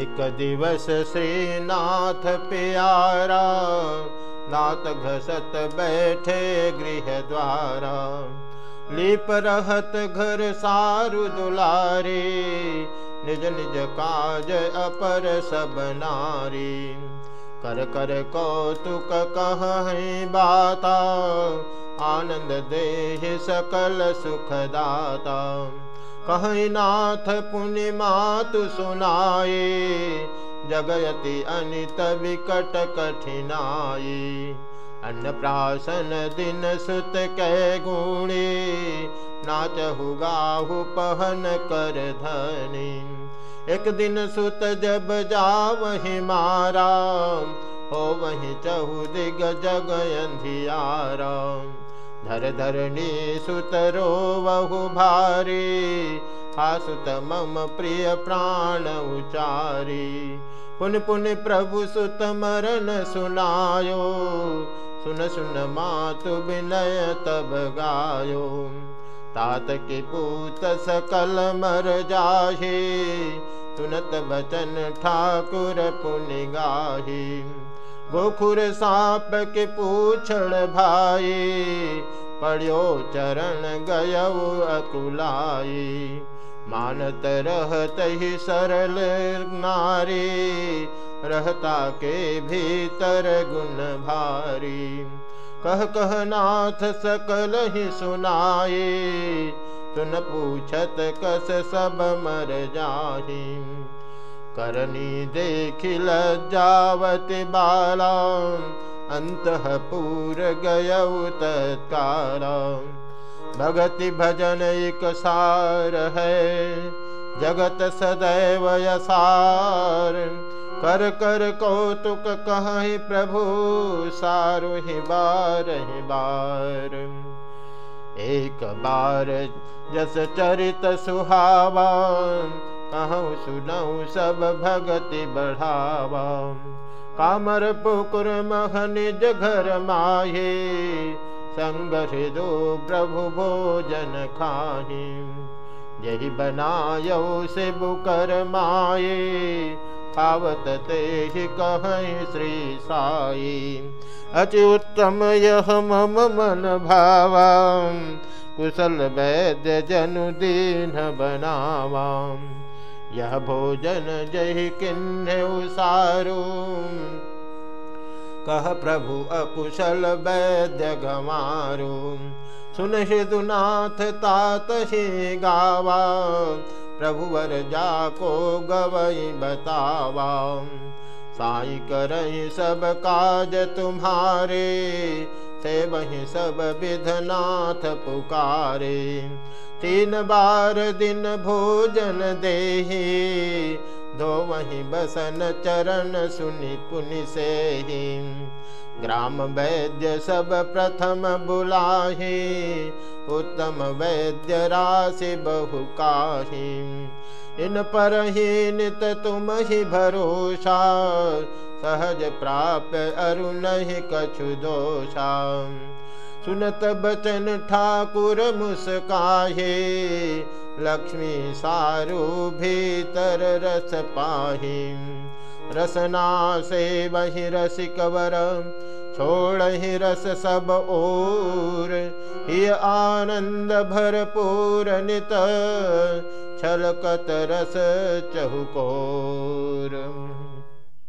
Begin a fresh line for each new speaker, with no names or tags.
एक दिवस श्रीनाथ प्यारा नाथ घसत बैठे गृह द्वारा लिप रहत घर सारु दुलारे निज निज काज अपर सब नारी। कर कर कौतुक कह बाता आनंद देह सकल सुखदाता कह नाथ पुण्य मातु सुनाए जगयति अनित विकट कठिनाई अन्न प्राशन दिन सुत कै गुणे नाचहु गाहु पहन कर धनी। एक दिन सुत जब जा मारा हो वही चहु दिग जग अंधियारा धर धरणी सुत रो बहु भारी हासुत मम प्रिय प्राण उचारी। पुन पुन प्रभु सुत मरण सुनायो सुन सुन मातु विनय तब गायो। तात के पूत सकल मर जाहे सुनत बचन ठाकुर पुनि गाही गोखुर साप के पूछड़ भाई पड़ो चरण गय अकुलाई। मानत रहत ही सरल नारी, रहता के भीतर गुण भारी। कह कह नाथ सकल ही सुनाए सुन पूछत कस सब मर जाही। करनी देख लज्जावत बाला अंतपुर गय तत्कारा भगति भजन एक सार है, जगत सदैव यसार। कर कर कौतुक कहीं प्रभु, सारु ही बार ही बार। एक बार जस चरित सुहावा कहूँ सुनऊ सब भगति बढ़ावा कामर पुकुर मह निज घर माहे संग दो प्रभु भोजन खाही यही बनायो से बुकर माये पावत ते कह श्री साई। अति उत्तम यह मम मन भावा कुशल वैद्य जनु दीन बनावा यह भोजन जय किन्ने सारू कह प्रभु अकुशल वैद्य गमारू सुन दुनाथ तात ही गावा प्रभुवर जाको गवई बतावा। साई कर सब काज तुम्हारे। से वही सब विधनाथ पुकारे। तीन बार दिन भोजन दे दो वही बसन चरण सुनि पुनि से ही ग्राम वैद्य सब प्रथम बुलाहे, उत्तम वैद्य राशि बहु काही। इन पर ही नित तुम ही भरोसा सहज प्राप्त अरुण कछु दोषा सुनत बचन ठाकुर मुस्काहे, लक्ष्मी सारू भीतर रस पाही। रसना से वही रसिकवर छोड़ ही रस सब ओर। ही आनंद भरपूर नित, छलकत रस चहुकोर।